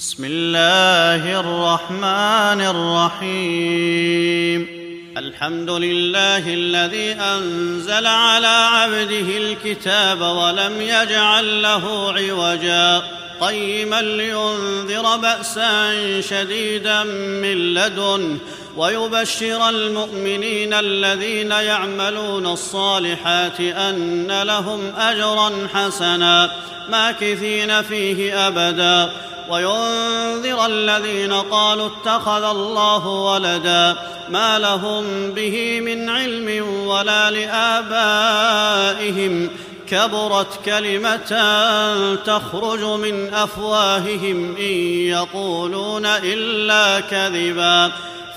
بسم الله الرحمن الرحيم. الحمد لله الذي أنزل على عبده الكتاب ولم يجعل له عوجا. قيما لينذر بأسا شديدا من لدنه ويبشر المؤمنين الذين يعملون الصالحات أن لهم أجرا حسنا. ماكثين فيه أبدا. وينذر الذين قالوا اتخذ الله ولدا ما لهم به من علم ولا لآبائهم. كبرت كلمة تخرج من أفواههم إن يقولون إلا كذبا.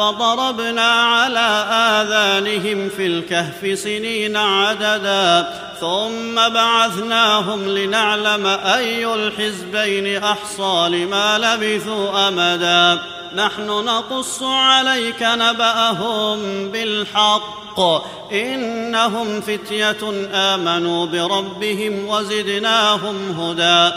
فضربنا على آذانهم في الكهف سنين عددا ثم بعثناهم لنعلم أي الحزبين أحصى لما لبثوا أمدا. نحن نقص عليك نبأهم بالحق. إنهم فتية آمنوا بربهم وزدناهم هدى.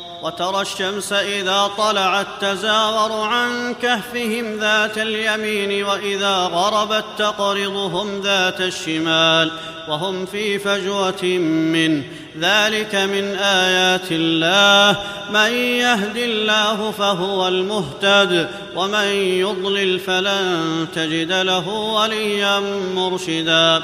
وترى الشمس إذا طلعت تزاور عن كهفهم ذات اليمين وإذا غربت تقرضهم ذات الشمال وهم في فجوة منه ذلك من آيات الله من يهد الله فهو المهتد ومن يضلل فلن تجد له وليا مرشدا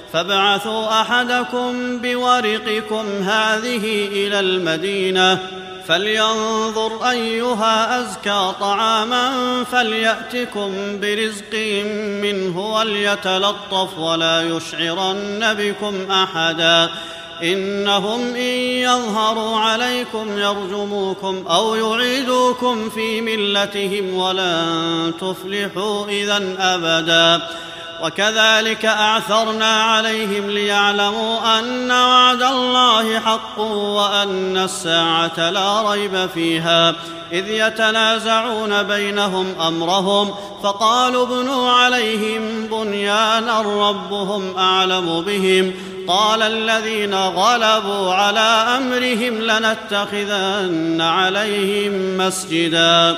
فابعثوا أحدكم بورقكم هذه إلى المدينة فلينظر أيها أزكى طعاما فليأتكم برزق منه وليتلطف ولا يشعرن بكم أحدا إنهم إن يظهروا عليكم يرجموكم أو يعيدوكم في ملتهم ولن تفلحوا إذا أبدا وكذلك أعثرنا عليهم ليعلموا أن وعد الله حق وأن الساعة لا ريب فيها إذ يتنازعون بينهم أمرهم فقالوا ابنوا عليهم بنيانا ربهم أعلم بهم قال الذين غلبوا على أمرهم لنتخذن عليهم مسجدا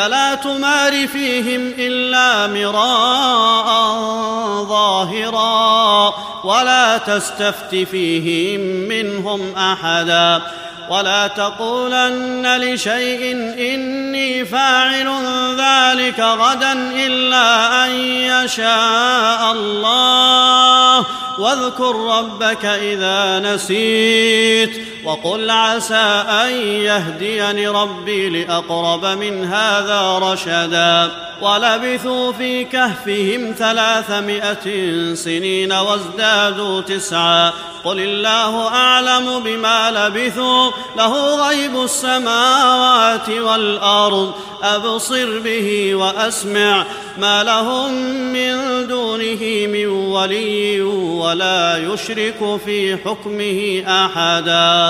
فلا تمار فيهم إلا مراء ظاهرا ولا تستفت فيهم منهم أحدا ولا تقولن لشيء إني فاعل ذلك غدا إلا أن يشاء الله واذكر ربك إذا نسيت وقل عسى أن يهديني ربي لأقرب من هذا رشدا. ولبثوا في كهفهم ثلاثمائة سنين وازدادوا تسعا. قل الله أعلم بما لبثوا له غيب السماوات والأرض. أبصر به وأسمع. ما لهم من دونه من ولي ولا يشرك في حكمه أحدا.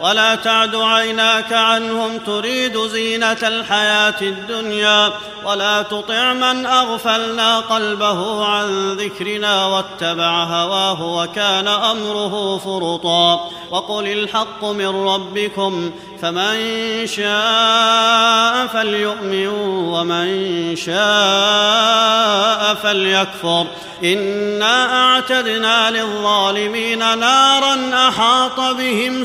ولا تعد عيناك عنهم تريد زينة الحياة الدنيا ولا تطع من أغفلنا قلبه عن ذكرنا واتبع هواه وكان أمره فرطا وقل الحق من ربكم فمن شاء فليؤمن ومن شاء فليكفر إنا أعتدنا للظالمين نارا أحاط بهم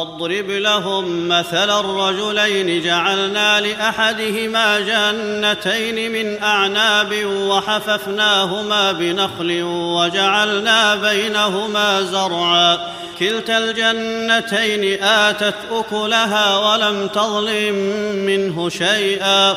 واضرب لهم مثل الرجلين جعلنا لأحدهما جنتين من أعناب وحففناهما بنخل وجعلنا بينهما زرعا. كلتا الجنتين آتت أكلها ولم تظلم منه شيئا.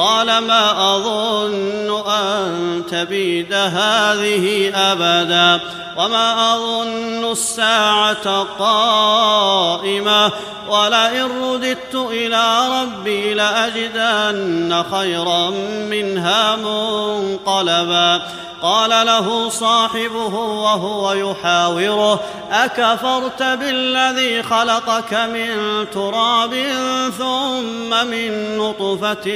قال ما أظن أن تبيد هذه أبدا وما أظن الساعة قائمة ولئن رددت إلى ربي لأجدن خيرا منها منقلبا قال له صاحبه وهو يحاوره أكفرت بالذي خلقك من تراب ثم من نطفة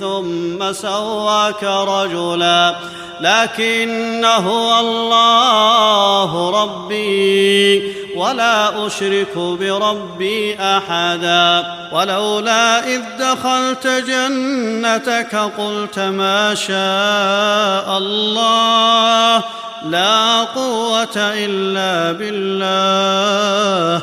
ثم سواك رجلا لكن هو الله ربي ولا أشرك بربي أحدا ولولا إذ دخلت جنتك قلت ما شاء الله لا قوة إلا بالله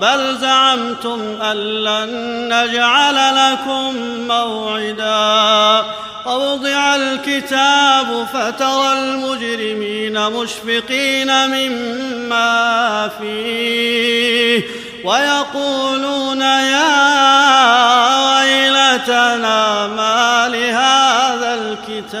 بل زعمتم أن لن نجعل لكم موعدا. ووضع الكتاب فترى المجرمين مشفقين مما فيه ويقولون يا ويلتنا ما لهذا الكتاب.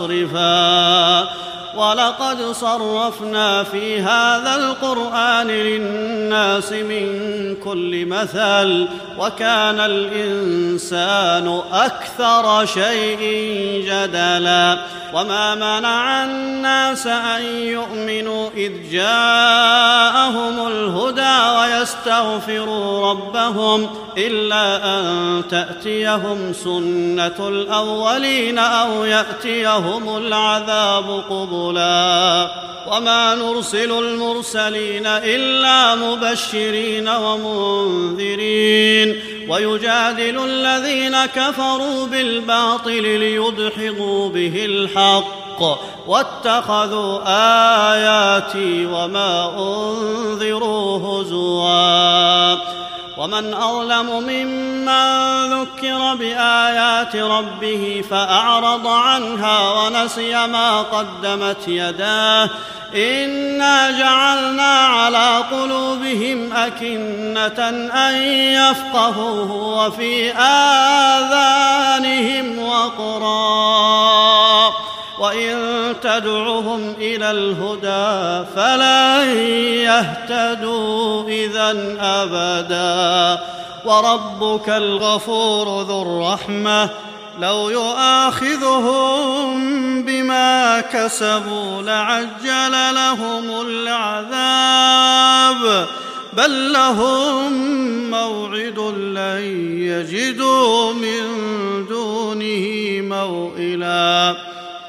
مصرفا. ولقد صرفنا في هذا القرآن للناس من كل مثل وكان الإنسان أكثر شيء جدلا. وما منع الناس أن يؤمنوا إذ جاءهم الهدى ويستغفروا ربهم إلا أن تأتيهم سنة الأولين أو يأتيهم العذاب قبلا. وما نرسل المرسلين إلا مبشرين ومنذرين ويجادل الذين كفروا بالباطل ليدحضوا به الحق واتخذوا آياتي وما أنذروا هزوا ومن أظلم ممن من ذكر بآيات ربه فأعرض عنها ونسي ما قدمت يداه إنا جعلنا على قلوبهم أكنة أن يفقهوه وفي آذانهم وقرا وان تدعهم إلى الهدى فلن يهتدوا إذا أبدا. وربك الغفور ذو الرحمة لو يؤاخذهم بما كسبوا لعجل لهم العذاب. بل لهم موعد لن يجدوا من دونه موئلا.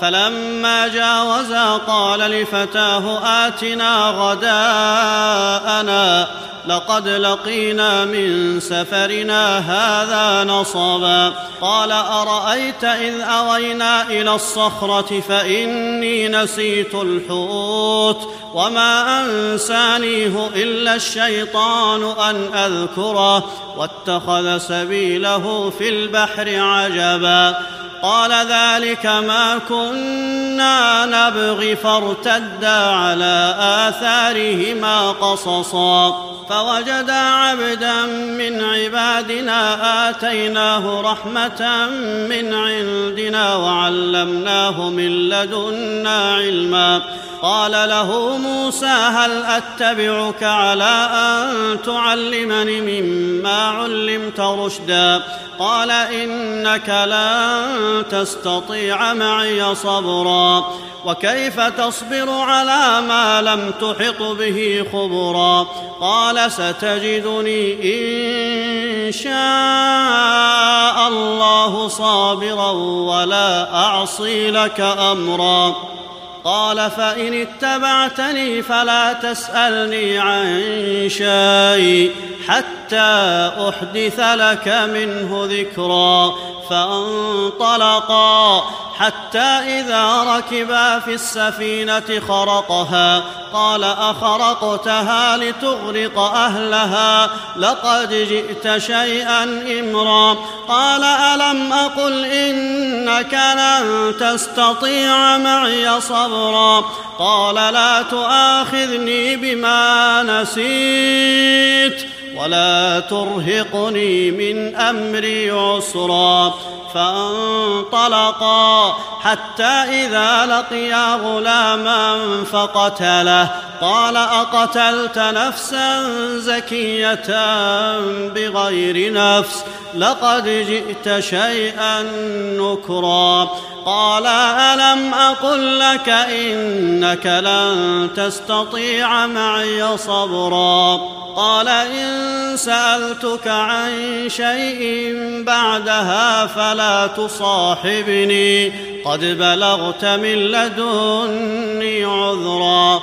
فلما جاوزا قال لفتاه آتنا غداءنا لقد لقينا من سفرنا هذا نصبا. قال أرأيت إذ أوينا إلى الصخرة فإني نسيت الحوت وما أنسانيه إلا الشيطان أن أذكره واتخذ سبيله في البحر عجبا. قال ذلك ما كنا نبغي فارتدا على آثارهما قصصا. فوجدا عبدا من عبادنا آتيناه رحمة من عندنا وعلمناه من لدنا علما. قال له موسى هل أتبعك على أن تعلمني مما علمت رشدا؟ قال إنك لن تستطيع معي صبرا. وكيف تصبر على ما لم تحط به خبرا؟ قال ستجدني إن شاء الله صابرا ولا أعصي لك أمرا. قال فإن اتبعتني فلا تسألني عن شيء حتى أحدث لك منه ذكرا فانطلقا حتى إذا ركبا في السفينة خرقها. قال أخرقتها لتغرق أهلها. لقد جئت شيئا إمرا. قال ألم أقل إنك لن تستطيع معي صبرا. قال لا تؤاخذني بما نسيت. ولا ترهقني من امري عسرا فانطلقا حتى إذا لقيا غلاما فقتله قال أقتلت نفسا زكية بغير نفس لقد جئت شيئا نكرا قال ألم أقل لك إنك لن تستطيع معي صبرا قال إن سألتك عن شيء بعدها فلا تصاحبني. قد بلغت من لدني عذرا.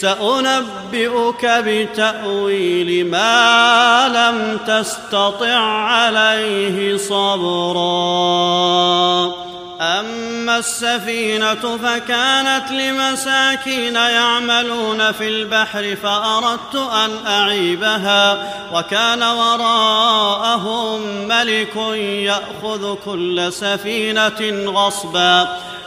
سأنبئك بتأويل ما لم تستطع عليه صبرا. أما السفينة فكانت لمساكين يعملون في البحر فأردت أن أعيبها وكان وراءهم ملك يأخذ كل سفينة غصبا.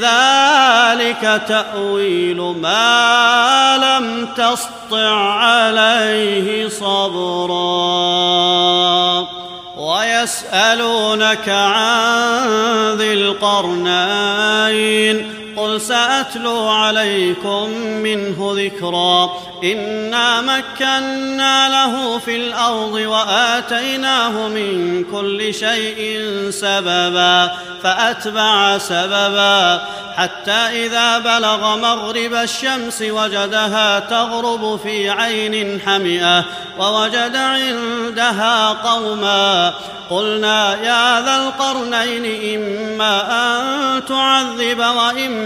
ذلك تأويل ما لم تسطع عليه صبرا. ويسألونك عن ذي القرنين قل سأتلو عليكم منه ذكرا. إنا مكنا له في الأرض وآتيناه من كل شيء سببا فأتبع سببا. حتى إذا بلغ مغرب الشمس وجدها تغرب في عين حمئة ووجد عندها قوما. قلنا يا ذا القرنين إما أن تعذب وإما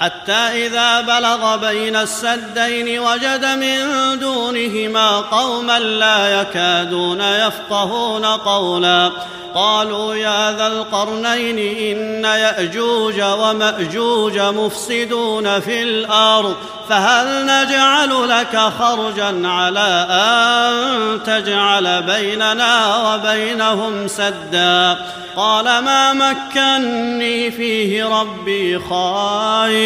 حتى إذا بلغ بين السدين وجد من دونهما قوما لا يكادون يفقهون قولا. قالوا يا ذا القرنين إن يأجوج ومأجوج مفسدون في الأرض فهل نجعل لك خرجا على أن تجعل بيننا وبينهم سدا؟ قال ما مكني فيه ربي خير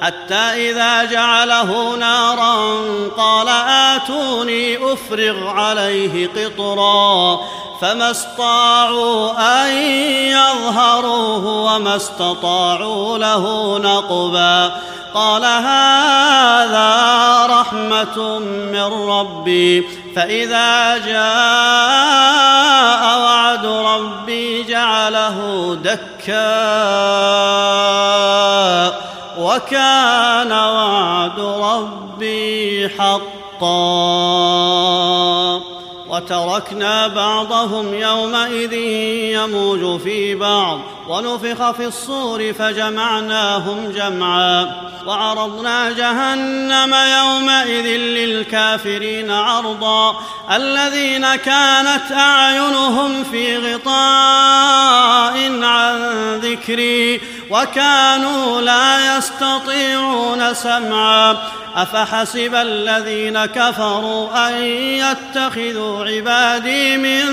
حتى إذا جعله نارا قال آتوني أفرغ عليه قطرا فما استطاعوا أن يظهروه وما استطاعوا له نقبا قال هذا رحمة من ربي فإذا جاء وعد ربي جعله دكا وكان وعد ربي حقا. وتركنا بعضهم يومئذ يموج في بعض ونفخ في الصور فجمعناهم جمعا. وعرضنا جهنم يومئذ للكافرين عرضا. الذين كانت أعينهم في غطاء عن ذكري وكانوا لا يستطيعون سمعا. أفحسب الذين كفروا أن يتخذوا عبادي من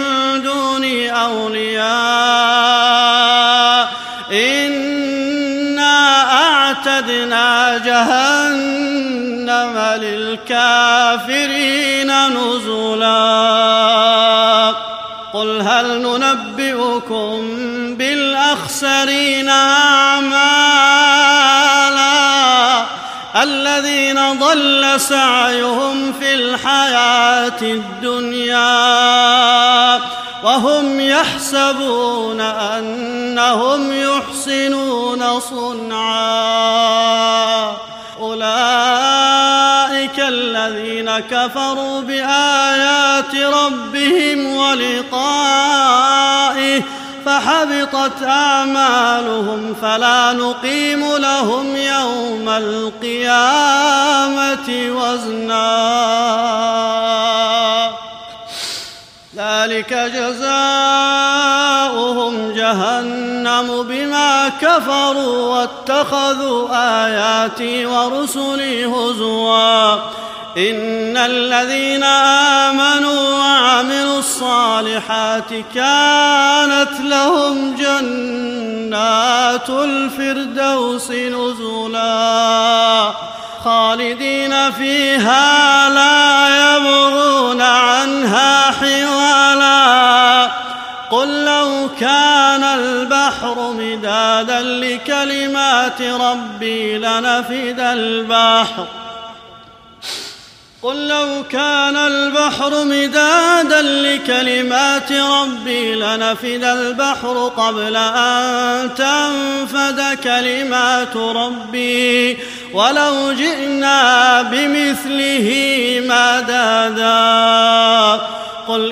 دوني أولياء. إنا أعتدنا جهنم للكافرين نزلا. قل هل ننبئكم بالاخسرين اعمالا الذين ضل سعيهم في الحياة الدنيا وهم يحسبون انهم يحسنون صنعا اولئك الذين كفروا بايات ربهم ولقائه فحبطت اعمالهم فلا نقيم لهم يوم القيامة وزنا. ذلك جزاؤهم جهنم بما كفروا واتخذوا آياتي ورسلي هزوا. إن الذين آمنوا وعملوا الصالحات كانت لهم جنات الفردوس نزلا خالدين فيها لا يبغون عنها حوالا قل لو كان البحر مدادا لكلمات ربي لنفد البحر قل لو كان البحر مدادا لكلمات ربي لنفد البحر قبل أن تنفد كلمات ربي. ولو جئنا بمثله مددا قل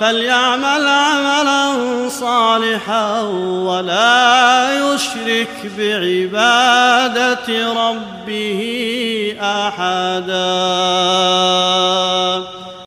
فليعمل عملا صالحا ولا يشرك بعبادة ربه أحدا.